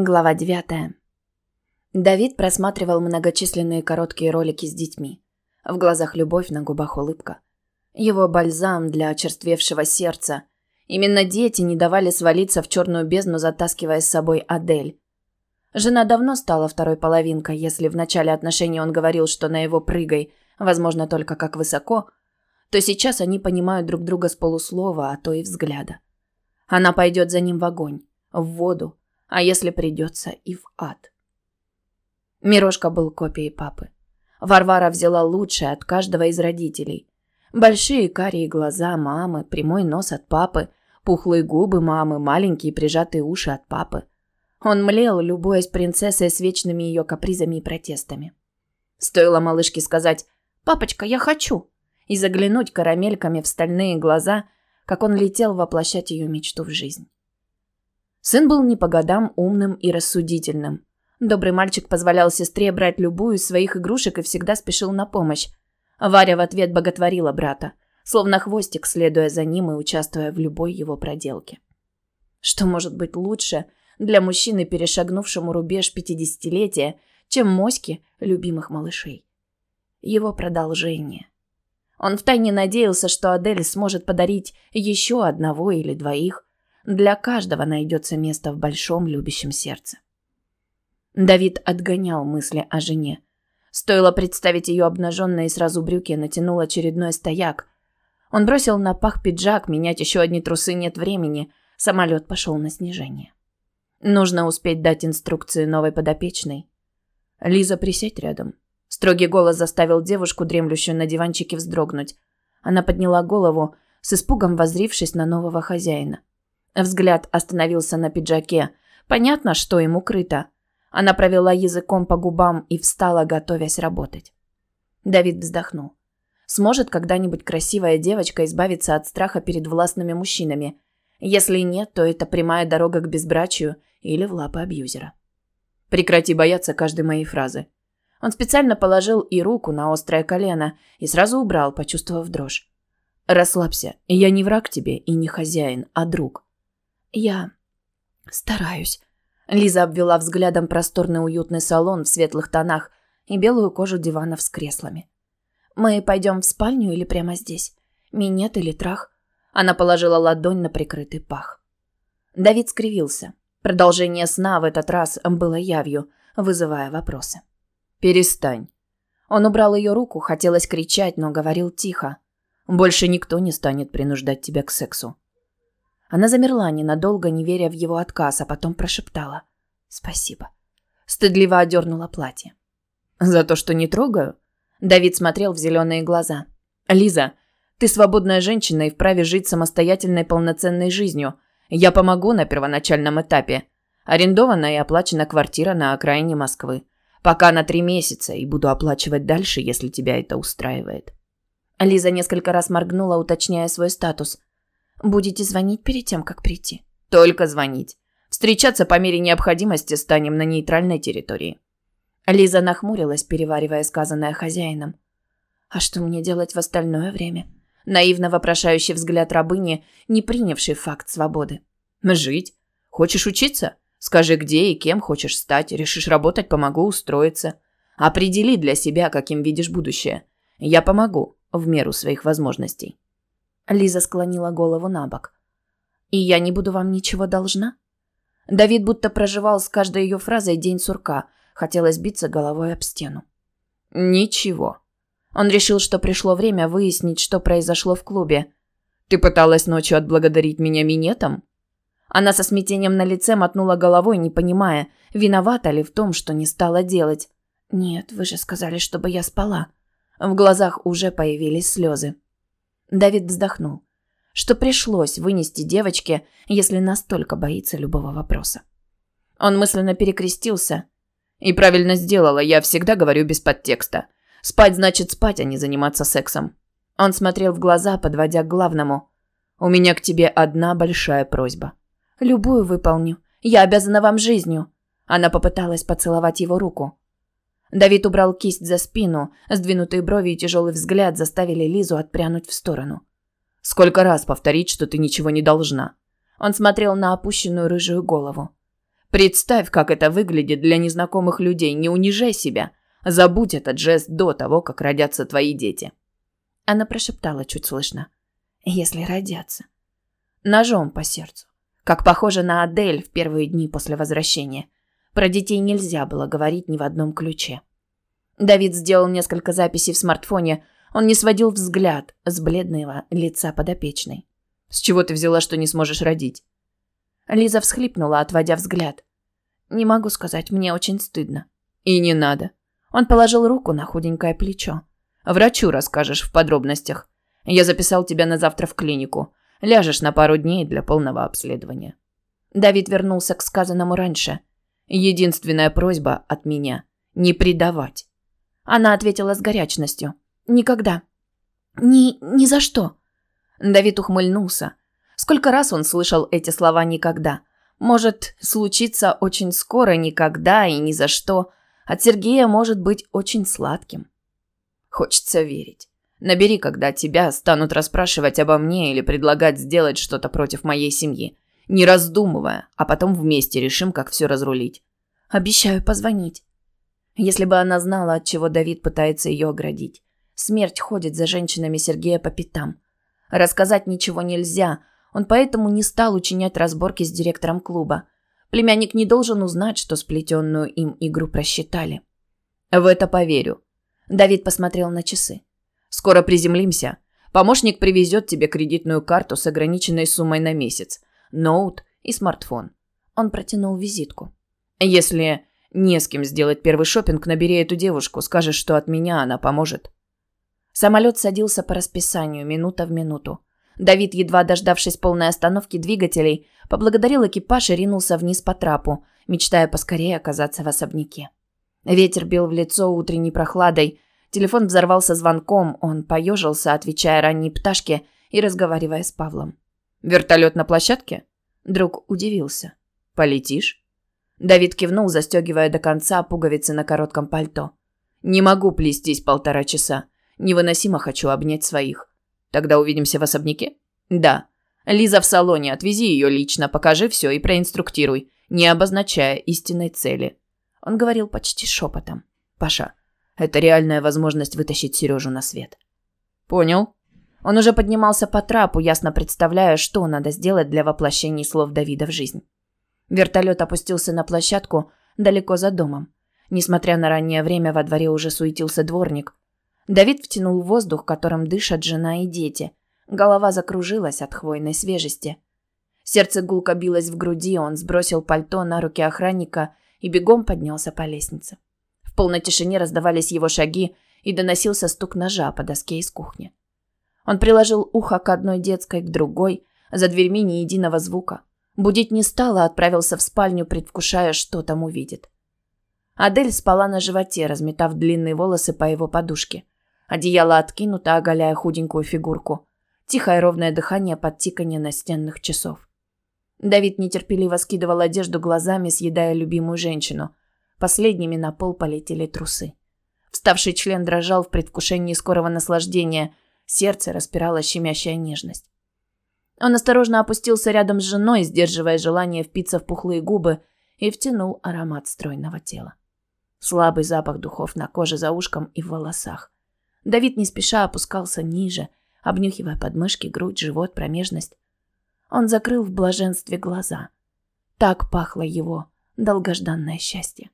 Глава 9. Давид просматривал многочисленные короткие ролики с детьми. В глазах любовь, на губах улыбка. Его бальзам для очерствевшего сердца. Именно дети не давали свалиться в черную бездну, затаскивая с собой Адель. Жена давно стала второй половинкой, если в начале отношений он говорил, что на его прыгай, возможно, только как высоко, то сейчас они понимают друг друга с полуслова, а то и взгляда. Она пойдет за ним в огонь, в воду, а если придется, и в ад. Мирошка был копией папы. Варвара взяла лучшее от каждого из родителей. Большие карие глаза мамы, прямой нос от папы, пухлые губы мамы, маленькие прижатые уши от папы. Он млел, любуясь принцессой с вечными ее капризами и протестами. Стоило малышке сказать «Папочка, я хочу!» и заглянуть карамельками в стальные глаза, как он летел воплощать ее мечту в жизнь. Сын был не по годам умным и рассудительным. Добрый мальчик позволял сестре брать любую из своих игрушек и всегда спешил на помощь. Варя в ответ боготворила брата, словно хвостик, следуя за ним и участвуя в любой его проделке. Что может быть лучше для мужчины, перешагнувшему рубеж пятидесятилетия, чем моськи любимых малышей? Его продолжение. Он втайне надеялся, что Адель сможет подарить еще одного или двоих, для каждого найдется место в большом любящем сердце. Давид отгонял мысли о жене. Стоило представить ее обнаженной и сразу брюки натянул очередной стояк. Он бросил на пах пиджак, менять еще одни трусы нет времени. Самолет пошел на снижение. Нужно успеть дать инструкции новой подопечной. Лиза, присядь рядом. Строгий голос заставил девушку, дремлющую на диванчике, вздрогнуть. Она подняла голову, с испугом возрившись на нового хозяина. Взгляд остановился на пиджаке. Понятно, что ему крыто. Она провела языком по губам и встала, готовясь работать. Давид вздохнул. Сможет когда-нибудь красивая девочка избавиться от страха перед властными мужчинами? Если нет, то это прямая дорога к безбрачию или в лапы абьюзера. Прекрати бояться каждой моей фразы. Он специально положил и руку на острое колено и сразу убрал, почувствовав дрожь. Расслабься, я не враг тебе и не хозяин, а друг. «Я стараюсь». Лиза обвела взглядом просторный уютный салон в светлых тонах и белую кожу диванов с креслами. «Мы пойдем в спальню или прямо здесь? Минет или трах?» Она положила ладонь на прикрытый пах. Давид скривился. Продолжение сна в этот раз было явью, вызывая вопросы. «Перестань». Он убрал ее руку, хотелось кричать, но говорил тихо. «Больше никто не станет принуждать тебя к сексу. Она замерла ненадолго, не веря в его отказ, а потом прошептала. «Спасибо». Стыдливо одернула платье. «За то, что не трогаю?» Давид смотрел в зеленые глаза. «Лиза, ты свободная женщина и вправе жить самостоятельной полноценной жизнью. Я помогу на первоначальном этапе. Арендована и оплачена квартира на окраине Москвы. Пока на три месяца и буду оплачивать дальше, если тебя это устраивает». Лиза несколько раз моргнула, уточняя свой статус. Будете звонить перед тем, как прийти? Только звонить. Встречаться по мере необходимости станем на нейтральной территории. Лиза нахмурилась, переваривая сказанное хозяином. А что мне делать в остальное время? Наивно вопрошающий взгляд рабыни, не принявший факт свободы. Жить? Хочешь учиться? Скажи, где и кем хочешь стать. Решишь работать, помогу устроиться. Определи для себя, каким видишь будущее. Я помогу в меру своих возможностей. Лиза склонила голову на бок. «И я не буду вам ничего должна?» Давид будто проживал с каждой ее фразой день сурка. Хотелось биться головой об стену. «Ничего». Он решил, что пришло время выяснить, что произошло в клубе. «Ты пыталась ночью отблагодарить меня минетом?» Она со смятением на лице мотнула головой, не понимая, виновата ли в том, что не стала делать. «Нет, вы же сказали, чтобы я спала». В глазах уже появились слезы. Давид вздохнул, что пришлось вынести девочке, если настолько боится любого вопроса. Он мысленно перекрестился. И правильно сделала, я всегда говорю без подтекста. Спать значит спать, а не заниматься сексом. Он смотрел в глаза, подводя к главному. У меня к тебе одна большая просьба. Любую выполню. Я обязана вам жизнью. Она попыталась поцеловать его руку. Давид убрал кисть за спину, сдвинутые брови и тяжелый взгляд заставили Лизу отпрянуть в сторону. «Сколько раз повторить, что ты ничего не должна?» Он смотрел на опущенную рыжую голову. Представь, как это выглядит для незнакомых людей. Не унижай себя. Забудь этот жест до того, как родятся твои дети. Она прошептала чуть слышно. Если родятся. Ножом по сердцу. Как похоже на Адель в первые дни после возвращения. Про детей нельзя было говорить ни в одном ключе. Давид сделал несколько записей в смартфоне. Он не сводил взгляд с бледного лица подопечной. «С чего ты взяла, что не сможешь родить?» Лиза всхлипнула, отводя взгляд. «Не могу сказать, мне очень стыдно». «И не надо». Он положил руку на худенькое плечо. «Врачу расскажешь в подробностях. Я записал тебя на завтра в клинику. Ляжешь на пару дней для полного обследования». Давид вернулся к сказанному раньше. «Единственная просьба от меня – не предавать». Она ответила с горячностью. «Никогда. Ни... ни за что». Давид ухмыльнулся. Сколько раз он слышал эти слова «никогда». Может случиться очень скоро, никогда и ни за что. От Сергея может быть очень сладким. Хочется верить. Набери, когда тебя станут расспрашивать обо мне или предлагать сделать что-то против моей семьи. Не раздумывая, а потом вместе решим, как все разрулить. Обещаю позвонить. Если бы она знала, от чего Давид пытается ее оградить. Смерть ходит за женщинами Сергея по пятам. Рассказать ничего нельзя, он поэтому не стал учинять разборки с директором клуба. Племянник не должен узнать, что сплетенную им игру просчитали. В это поверю. Давид посмотрел на часы. Скоро приземлимся. Помощник привезет тебе кредитную карту с ограниченной суммой на месяц, ноут и смартфон. Он протянул визитку. Если не с кем сделать первый шопинг, набери эту девушку, скажешь, что от меня она поможет. Самолет садился по расписанию, минута в минуту. Давид, едва дождавшись полной остановки двигателей, поблагодарил экипаж и ринулся вниз по трапу, мечтая поскорее оказаться в особняке. Ветер бил в лицо утренней прохладой. Телефон взорвался звонком, он поежился, отвечая ранней пташке и разговаривая с Павлом. «Вертолет на площадке?» Друг удивился. «Полетишь?» Давид кивнул, застегивая до конца пуговицы на коротком пальто. «Не могу плестись полтора часа. Невыносимо хочу обнять своих. Тогда увидимся в особняке? Да. Лиза в салоне, отвези ее лично, покажи все и проинструктируй, не обозначая истинной цели. Он говорил почти шепотом. Паша, это реальная возможность вытащить Сережу на свет. Понял. Он уже поднимался по трапу, ясно представляя, что надо сделать для воплощения слов Давида в жизнь. Вертолет опустился на площадку далеко за домом. Несмотря на раннее время, во дворе уже суетился дворник. Давид втянул воздух, которым дышат жена и дети. Голова закружилась от хвойной свежести. Сердце гулко билось в груди, он сбросил пальто на руки охранника и бегом поднялся по лестнице. В полной тишине раздавались его шаги и доносился стук ножа по доске из кухни. Он приложил ухо к одной детской, к другой, за дверьми ни единого звука. Будить не стал, а отправился в спальню, предвкушая, что там увидит. Адель спала на животе, разметав длинные волосы по его подушке. Одеяло откинуто, оголяя худенькую фигурку. Тихое ровное дыхание под тиканье настенных часов. Давид нетерпеливо скидывал одежду глазами, съедая любимую женщину. Последними на пол полетели трусы. Вставший член дрожал в предвкушении скорого наслаждения. Сердце распирало щемящая нежность. Он осторожно опустился рядом с женой, сдерживая желание впиться в пухлые губы, и втянул аромат стройного тела. Слабый запах духов на коже за ушком и в волосах. Давид не спеша опускался ниже, обнюхивая подмышки, грудь, живот, промежность. Он закрыл в блаженстве глаза. Так пахло его долгожданное счастье.